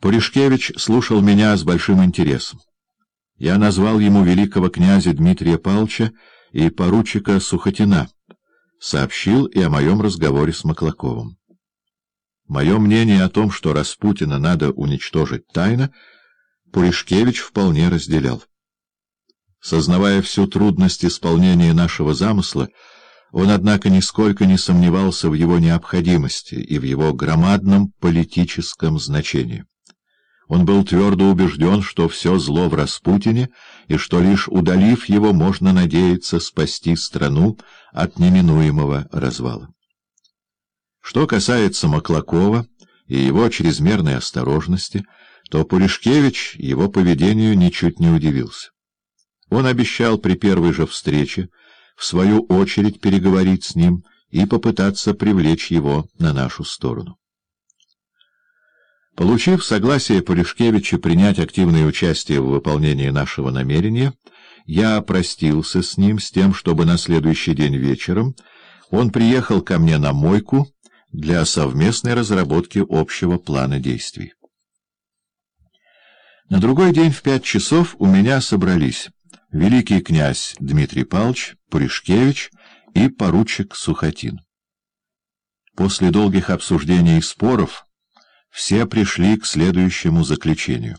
Пуришкевич слушал меня с большим интересом. Я назвал ему великого князя Дмитрия Павловича и поручика Сухотина, сообщил и о моем разговоре с Маклаковым. Мое мнение о том, что Распутина надо уничтожить тайно, Пуришкевич вполне разделял. Сознавая всю трудность исполнения нашего замысла, он, однако, нисколько не сомневался в его необходимости и в его громадном политическом значении. Он был твердо убежден, что все зло в Распутине, и что лишь удалив его, можно надеяться спасти страну от неминуемого развала. Что касается Маклакова и его чрезмерной осторожности, то Пуришкевич его поведению ничуть не удивился. Он обещал при первой же встрече в свою очередь переговорить с ним и попытаться привлечь его на нашу сторону. Получив согласие Полишкевича принять активное участие в выполнении нашего намерения, я простился с ним с тем, чтобы на следующий день вечером он приехал ко мне на мойку для совместной разработки общего плана действий. На другой день в пять часов у меня собрались великий князь Дмитрий Павлович, Пуришкевич и поручик Сухотин. После долгих обсуждений и споров все пришли к следующему заключению.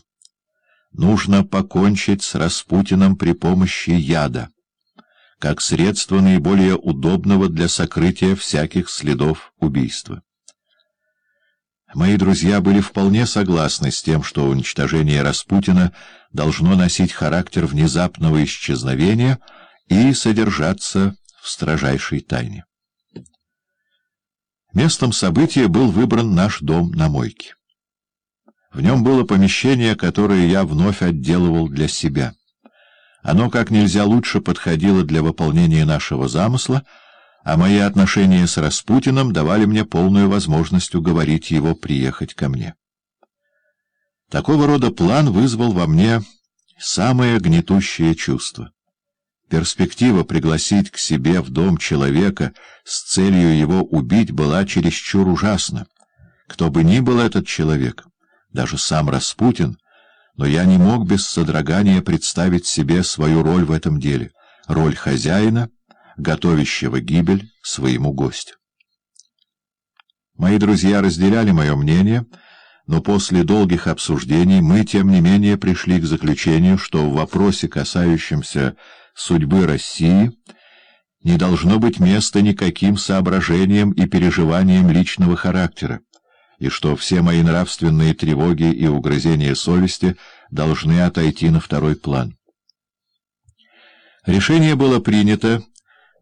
Нужно покончить с Распутиным при помощи яда, как средство наиболее удобного для сокрытия всяких следов убийства. Мои друзья были вполне согласны с тем, что уничтожение Распутина должно носить характер внезапного исчезновения и содержаться в строжайшей тайне. Местом события был выбран наш дом на мойке. В нем было помещение, которое я вновь отделывал для себя. Оно как нельзя лучше подходило для выполнения нашего замысла, а мои отношения с Распутиным давали мне полную возможность уговорить его приехать ко мне. Такого рода план вызвал во мне самое гнетущее чувство. Перспектива пригласить к себе в дом человека с целью его убить была чересчур ужасна. Кто бы ни был этот человек, даже сам Распутин, но я не мог без содрогания представить себе свою роль в этом деле, роль хозяина, готовящего гибель своему гостю. Мои друзья разделяли мое мнение, но после долгих обсуждений мы, тем не менее, пришли к заключению, что в вопросе, касающемся судьбы России, не должно быть места никаким соображениям и переживаниям личного характера, и что все мои нравственные тревоги и угрызения совести должны отойти на второй план. Решение было принято,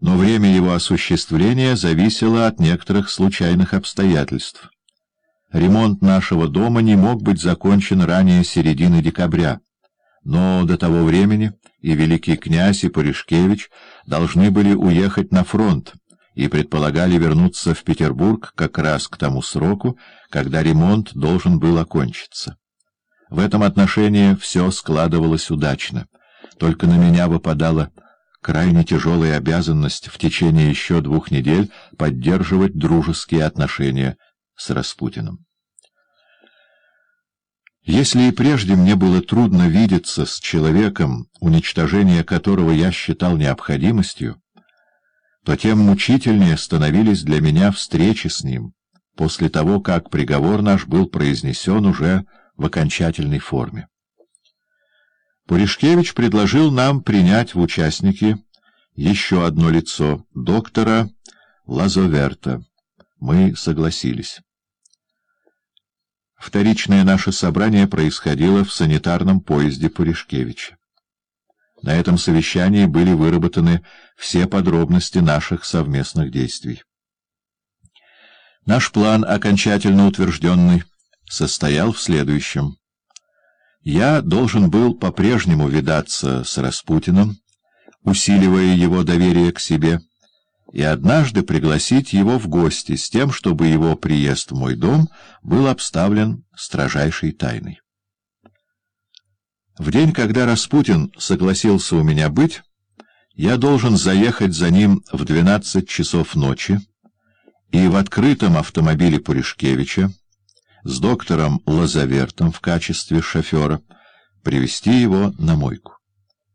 но время его осуществления зависело от некоторых случайных обстоятельств. Ремонт нашего дома не мог быть закончен ранее середины декабря, но до того времени и великий князь, и Пуришкевич должны были уехать на фронт и предполагали вернуться в Петербург как раз к тому сроку, когда ремонт должен был окончиться. В этом отношении все складывалось удачно, только на меня выпадала крайне тяжелая обязанность в течение еще двух недель поддерживать дружеские отношения с Распутиным. Если и прежде мне было трудно видеться с человеком, уничтожение которого я считал необходимостью, то тем мучительнее становились для меня встречи с ним, после того, как приговор наш был произнесен уже в окончательной форме. Пуришкевич предложил нам принять в участники еще одно лицо, доктора Лазоверта. Мы согласились. Вторичное наше собрание происходило в санитарном поезде Пуришкевича. На этом совещании были выработаны все подробности наших совместных действий. Наш план, окончательно утвержденный, состоял в следующем. Я должен был по-прежнему видаться с Распутиным, усиливая его доверие к себе, и однажды пригласить его в гости с тем, чтобы его приезд в мой дом был обставлен строжайшей тайной. В день, когда Распутин согласился у меня быть, я должен заехать за ним в двенадцать часов ночи и в открытом автомобиле Пуришкевича с доктором Лазавертом в качестве шофера привести его на мойку.